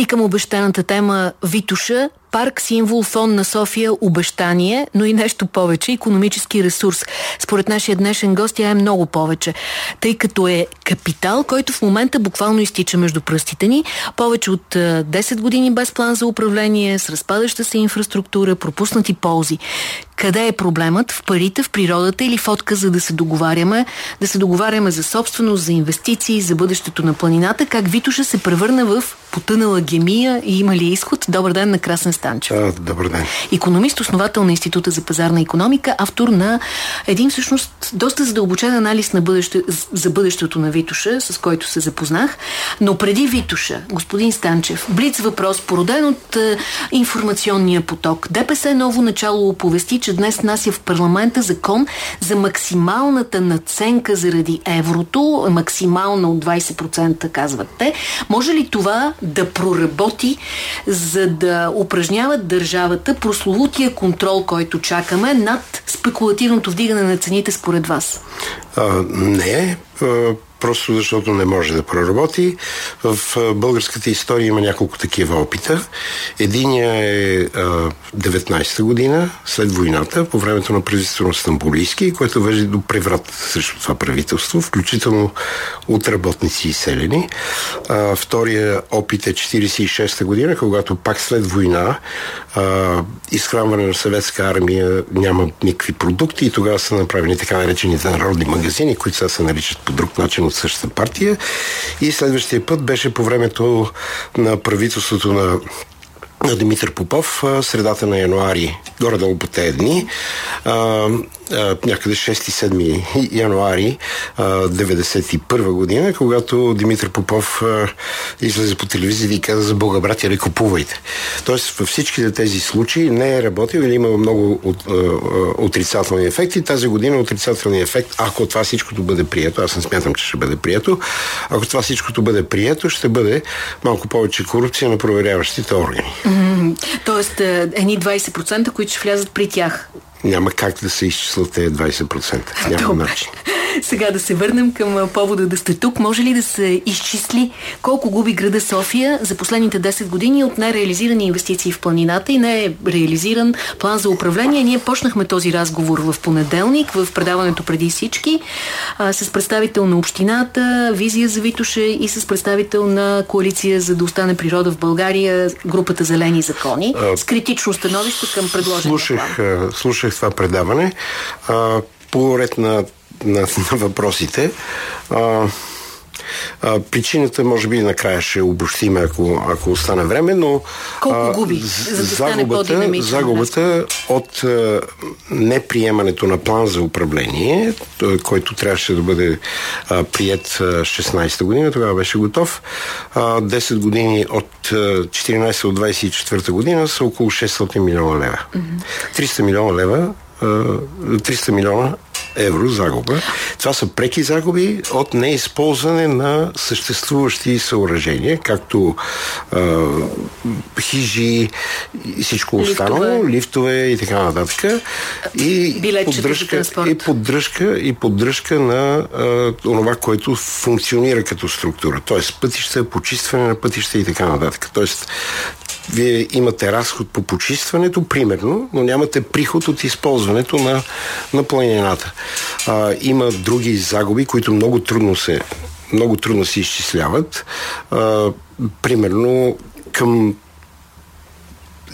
И към обещаната тема Витуша, парк, символ, фон на София, обещание, но и нещо повече, економически ресурс. Според нашия днешен гост тя е много повече, тъй като е капитал, който в момента буквално изтича между пръстите ни. Повече от 10 години без план за управление, с разпадаща се инфраструктура, пропуснати ползи. Къде е проблемът? В парите, в природата или в отказа да се договаряме? Да се договаряме за собственост, за инвестиции, за бъдещето на планината? Как Витуша се превърна в потънала гемия и има ли изход? Добър ден на Красен Станчев. Добър ден. Економист, основател на Института за пазарна економика, автор на един всъщност доста задълбочен анализ на бъдеще, за бъдещето на Витуша, с който се запознах. Но преди Витуша, господин Станчев, блиц въпрос, породен от е, информационния поток. ДПС ново начало оповести, че днес нася в парламента закон за максималната наценка заради еврото, максимална от 20% казват те. Може ли това да проработи, за да упражняват държавата прословутия контрол, който чакаме над спекулативното вдигане на цените според вас? А, не. А просто защото не може да проработи. В българската история има няколко такива опита. Единия е 19-та година, след войната, по времето на правителството на Стамбулийски, което въжи до преврат срещу това правителство, включително от работници и селени. Втория опит е 46-та година, когато пак след война изхранване на съветска армия няма никакви продукти и тогава са направени така наречените народни магазини, които сега се наричат по друг начин от същата партия. И следващия път беше по времето на правителството на на Димитър Попов, средата на януари, горе-долу по тези дни, а, а, някъде 6-7 януари а, 91 година, когато Димитър Попов а, излезе по телевизията и каза за Бога, братя, не купувайте. Тоест във всичките тези случаи не е работил или има много от, а, отрицателни ефекти. Тази година отрицателният ефект, ако това всичкото бъде прието, аз не смятам, че ще бъде прието, ако това всичкото бъде прието, ще бъде малко повече корупция на проверяващите органи. Тоест, е, едни 20%, които ще влязат при тях. Няма как да се изчислят тези 20%. Няма Добре. начин. Сега да се върнем към повода да сте тук. Може ли да се изчисли колко губи града София за последните 10 години от нереализирани инвестиции в планината и не е реализиран план за управление? Ние почнахме този разговор в понеделник, в предаването преди всички, а, с представител на общината, визия за Витуше и с представител на коалиция за да остане природа в България, групата Зелени закони, с критично становище към предложения слушах, план. Слушах това предаване. А, по ред на на, на въпросите. А, а, причината, може би, накрая ще обобщиме, ако, ако остане време, но Колко губи, за да загубата, загубата от а, неприемането на план за управление, който трябваше да бъде а, прият 16-та година, тогава беше готов. А, 10 години от 14 от 24-та година са около 600 милиона лева. Mm-hmm. 300 милиона лева 300 милиона евро загуба. Това са преки загуби от неизползване на съществуващи съоръжения, както а, хижи и всичко останало, лифтове, лифтове и така нататък. И поддръжка, и поддръжка, и поддръжка на а, това, което функционира като структура. Тоест пътища, почистване на пътища и така нататък. Тоест вие имате разход по почистването, примерно, но нямате приход от използването на, на планината. А, има други загуби, които много трудно се, много трудно се изчисляват. А, примерно, към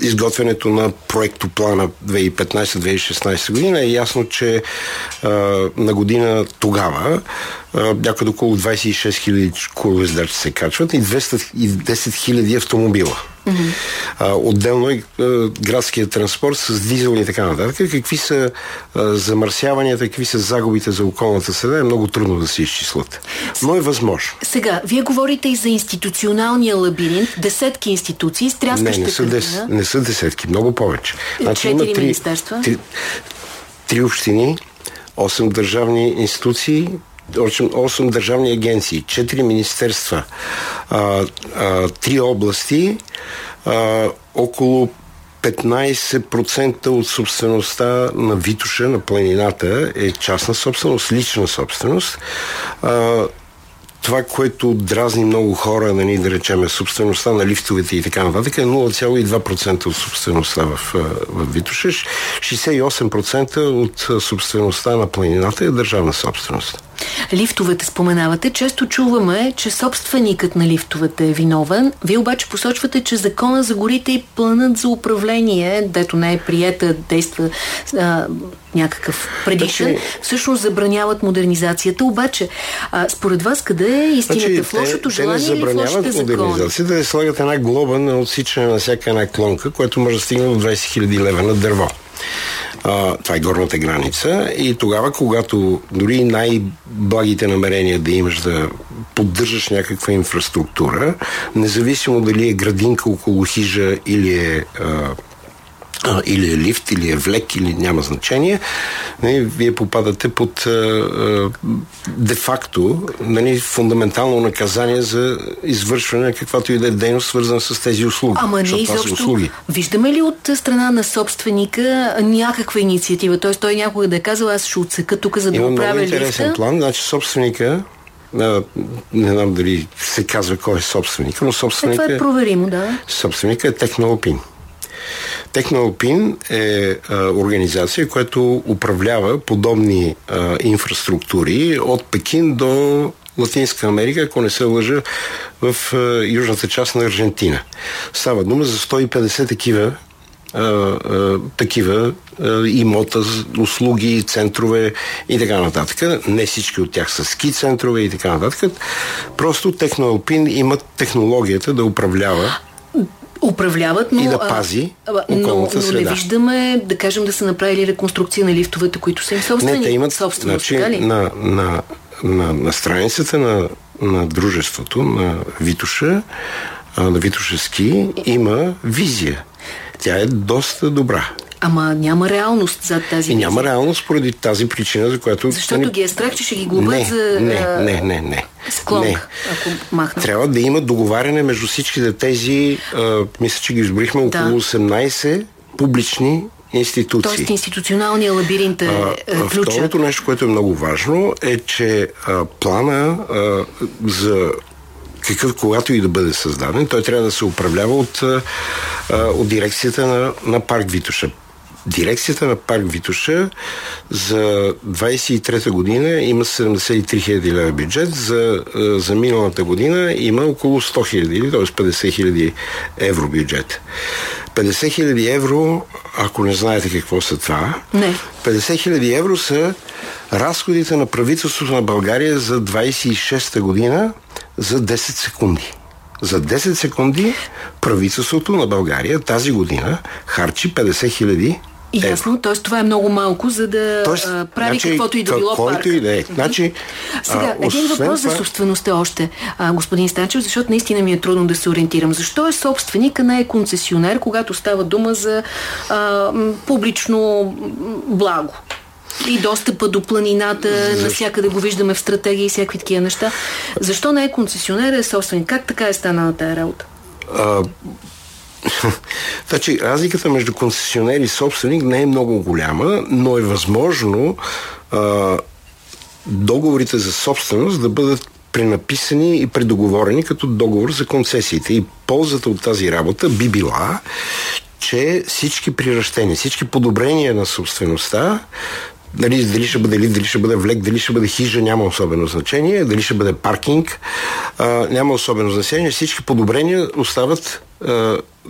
изготвянето на проектоплана 2015-2016 година е ясно, че а, на година тогава някъде около 26 000 колездачи се качват и 210 000 автомобила. Mm-hmm. А, отделно и градския транспорт с дизел и така нататък. Какви са а, замърсяванията, какви са загубите за околната среда е много трудно да се изчислят. Но е възможно. Сега, вие говорите и за институционалния лабиринт, десетки институции, стряскаща Не, не са, дес, не са десетки, много повече. Значи, има три, министерства? Три, три общини, 8 държавни институции, 8, 8 държавни агенции, 4 министерства, а, а, 3 области, около 15% от собствеността на Витуша, на планината, е частна собственост, лична собственост. Това, което дразни много хора, нали, да речем, е собствеността на лифтовете и така нататък, е 0,2% от собствеността в, в Витоша. 68% от собствеността на планината е държавна собственост. Лифтовете споменавате. Често чуваме, че собственикът на лифтовете е виновен. Вие обаче посочвате, че закона за горите и планът за управление, дето не е приета, действа а, някакъв предишен, значи, всъщност забраняват модернизацията. Обаче, а, според вас, къде е истината? Значи, в лошото желание или в лошите закони? да слагат една глоба на отсичане на всяка една клонка, което може да стигне до 20 000 лева на дърво. А, това е горната граница. И тогава, когато дори най-благите намерения да имаш да поддържаш някаква инфраструктура, независимо дали е градинка около хижа или е а, или е лифт, или е влек, или няма значение, нали, вие попадате под де-факто нали, фундаментално наказание за извършване на каквато и да е дейност, свързана с тези услуги. Ама не изобщо. Услуги. Виждаме ли от страна на собственика някаква инициатива? Тоест той някога да е казал, аз ще отсека тук, за да Има оправя много интересен лифта? план. Значи собственика не знам дали се казва кой е собственик, но собственика... Е, това е проверимо, да. Собственика е Технолпин. Технолпин е а, организация, която управлява подобни а, инфраструктури от Пекин до Латинска Америка, ако не се лъжа, в а, южната част на Аржентина. Става дума за 150 такива а, а, такива а, имота, услуги, центрове и така нататък. Не всички от тях са ски центрове и така нататък. Просто Техноалпин имат технологията да управлява управляват, но... И да пази а, но, но не виждаме, да кажем, да са направили реконструкция на лифтовете, които са им собствени. Не, те имат собственост, значи, на, на, на, на страницата на, на дружеството, на Витуша, на Витушески, има визия. Тя е доста добра. Ама няма реалност за тази. И няма реалност поради тази причина, за която. Защото ни... ги е страх, че ще ги глобят не, за. Не, не, не, не. Склонк, не. ако махна. Трябва да има договаряне между всичките тези, а, мисля, че ги изборихме около да. 18 публични институции. Тоест институционалния лабиринт е, е ключа. Второто нещо, което е много важно, е, че а, плана а, за какъв, когато и да бъде създаден, той трябва да се управлява от, а, от дирекцията на, на парк Витоша. Дирекцията на парк Витоша за 23-та година има 73 хиляди лева бюджет, за, за миналата година има около 100 хиляди, т.е. 50 хиляди евро бюджет. 50 хиляди евро, ако не знаете какво са това, не. 50 хиляди евро са разходите на правителството на България за 26-та година за 10 секунди. За 10 секунди правителството на България тази година харчи 50 хиляди Ясно, т.е. това е много малко, за да Тоест, а, прави значи, каквото и да било парк. и да е. Значи, Сега, а, един въпрос това... за собствеността още, а, господин Станчев, защото наистина ми е трудно да се ориентирам. Защо е собственика, не е концесионер, когато става дума за а, публично благо? и достъпа до планината, Защо? навсякъде го виждаме в стратегии и всякакви такива неща. Защо не е концесионер, е собственик? Как така е станала тази работа? А, значи, разликата между концесионер и собственик не е много голяма, но е възможно а, договорите за собственост да бъдат пренаписани и предоговорени като договор за концесиите. И ползата от тази работа би била, че всички приращения, всички подобрения на собствеността дали, дали ще бъде лифт, дали ще бъде влек, дали ще бъде хижа, няма особено значение, дали ще бъде паркинг, а, няма особено значение. Всички подобрения остават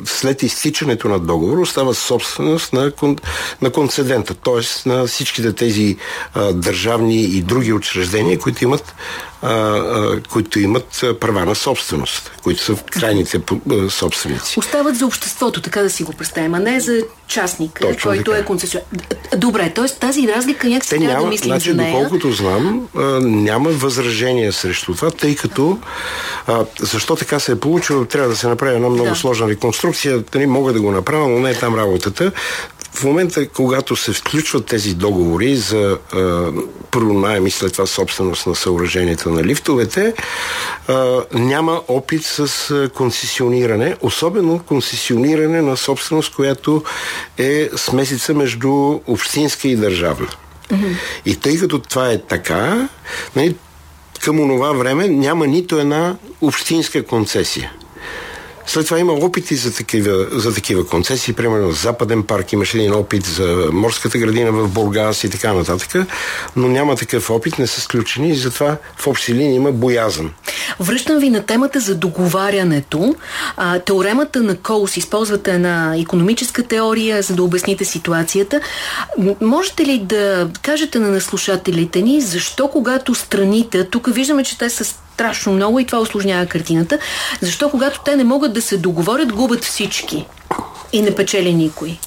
след изтичането на договор остава собственост на, кон, на концедента, т.е. на всичките тези а, държавни и други учреждения, които имат, а, а, които имат права на собственост, които са крайните а, собственици. Остават за обществото, така да си го представим, а не за частник, Точно който така. е концесионер. Добре, т.е. тази разлика някакси Те трябва да мислим значи, за нея. Доколкото знам, а, няма възражение срещу това, тъй като а, защо така се е получило, трябва да се направи една много да. Сложна реконструкция. Нали, мога да го направя, но не е там работата. В момента, когато се включват тези договори за първо и след това собственост на съоръженията на лифтовете, а, няма опит с концесиониране, особено концесиониране на собственост, която е смесица между общинска и държавна. Mm-hmm. И тъй като това е така, нали, към онова време няма нито една общинска концесия. След това има опити за такива, за такива концесии. Примерно в Западен парк имаше един опит за морската градина в Бургас и така нататък, но няма такъв опит, не са сключени и затова в общи линии има боязън. Връщам ви на темата за договарянето. А, теоремата на Коус, използвате една економическа теория, за да обясните ситуацията. Можете ли да кажете на наслушателите ни, защо когато страните, тук виждаме, че те са страшно много и това осложнява картината, защо когато те не могат да се договорят, губят всички и не печели никой?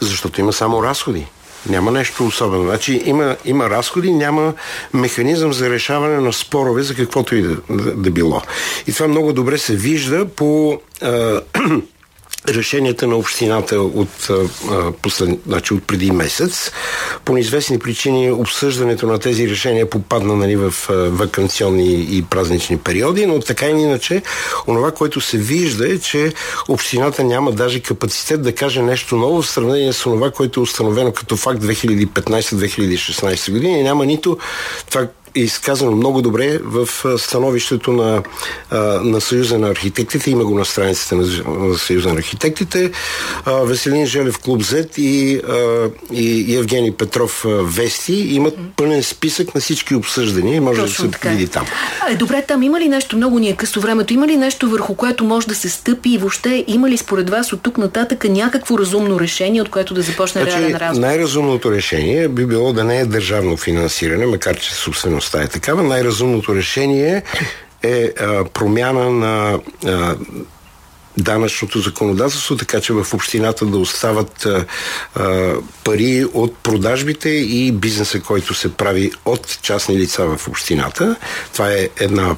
Защото има само разходи. Няма нещо особено. Значи има, има разходи, няма механизъм за решаване на спорове за каквото и да, да, да било. И това много добре се вижда по а, решенията на общината от, послед, значи от преди месец. По неизвестни причини обсъждането на тези решения попадна нали, в вакансионни и празнични периоди, но така или иначе, онова, което се вижда е, че общината няма даже капацитет да каже нещо ново в сравнение с онова, което е установено като факт 2015-2016 години. Няма нито това, е изказано много добре в становището на, на Съюза на архитектите. Има го на страницата на Съюза на архитектите. Веселин Желев Клуб Z и, и Евгений Петров Вести имат пълен списък на всички обсъждания. Може Точно да се така. Е. види там. А, добре, там има ли нещо, много ни е късо времето, има ли нещо върху което може да се стъпи и въобще има ли според вас от тук нататък някакво разумно решение, от което да започне значи, реален разговор? Най-разумното решение би било да не е държавно финансиране, макар че собственост е такава, най-разумното решение е а, промяна на а, данъчното законодателство, така че в общината да остават а, а, пари от продажбите и бизнеса, който се прави от частни лица в общината. Това е една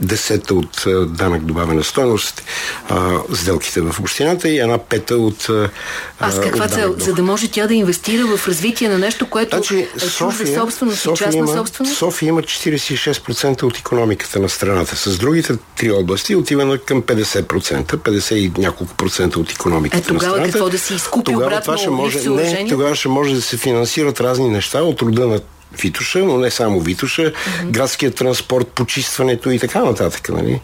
десета от данък добавена стоеност а, сделките в общината и една пета от а, Аз каква цел? За да може тя да инвестира в развитие на нещо, което значи, е София, собственост София частна има, собственост? София има 46% от економиката на страната. С другите три области отива към 50%, 50 и няколко процента от економиката е, на страната. Тогава какво да си изкупи тогава обратно това ще може, не, тогава ще може да се финансират разни неща от рода на Витуша, но не само Витуша, mm-hmm. градският транспорт, почистването и така нататък. Нали.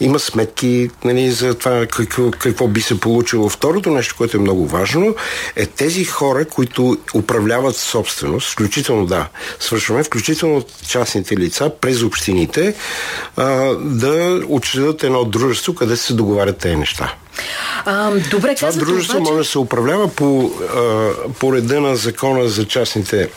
Има сметки нали, за това какво, какво би се получило. Второто нещо, което е много важно, е тези хора, които управляват собственост, включително да, свършваме, включително частните лица, през общините, а, да учредят едно дружество, къде се договарят тези неща. А, добре, Това дружество обаче... може да се управлява по, а, по реда на закона за частните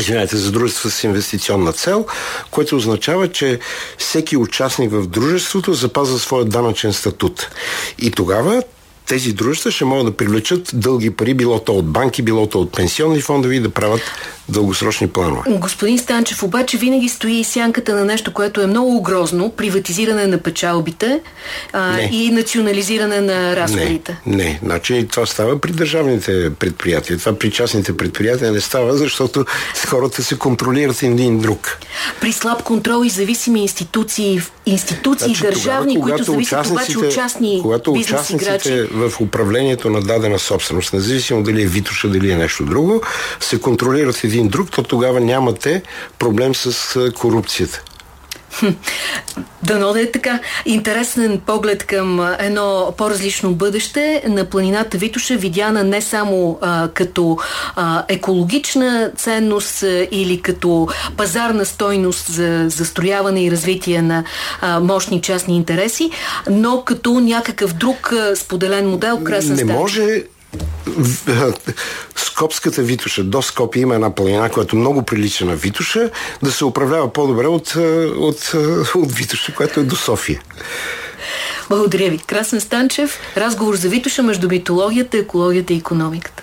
извинете, за дружество с инвестиционна цел, което означава, че всеки участник в дружеството запазва своя данъчен статут. И тогава тези дружества ще могат да привлечат дълги пари, било то от банки, било то от пенсионни фондове и да правят дългосрочни планове. Господин Станчев, обаче винаги стои сянката на нещо, което е много грозно, приватизиране на печалбите а, и национализиране на разходите. Не, не. Значи това става при държавните предприятия. Това при частните предприятия не става, защото хората се контролират един друг. При слаб контрол и зависими институции, институции значи, държавни, тогава, които зависят обаче от частни Когато участниците в управлението на дадена собственост, независимо дали е Витуша, дали е нещо друго, се контролират един друг, то тогава нямате проблем с корупцията. Дано да е така. Интересен поглед към едно по-различно бъдеще на планината Витуша, видяна не само а, като а, екологична ценност а, или като пазарна стойност за застрояване и развитие на а, мощни частни интереси, но като някакъв друг а, споделен модел. Красен не може Скопската Витуша, до Скопия има една планина, която много прилича на Витуша, да се управлява по-добре от, от, от Витуша, която е до София. Благодаря ви. Красен Станчев, разговор за Витуша между митологията, екологията и економиката.